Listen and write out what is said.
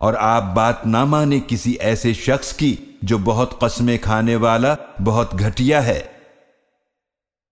और आप बात ना माने किसी ऐसे शख्स की जो बहुत कस्में खाने वाला, बहुत घटिया है।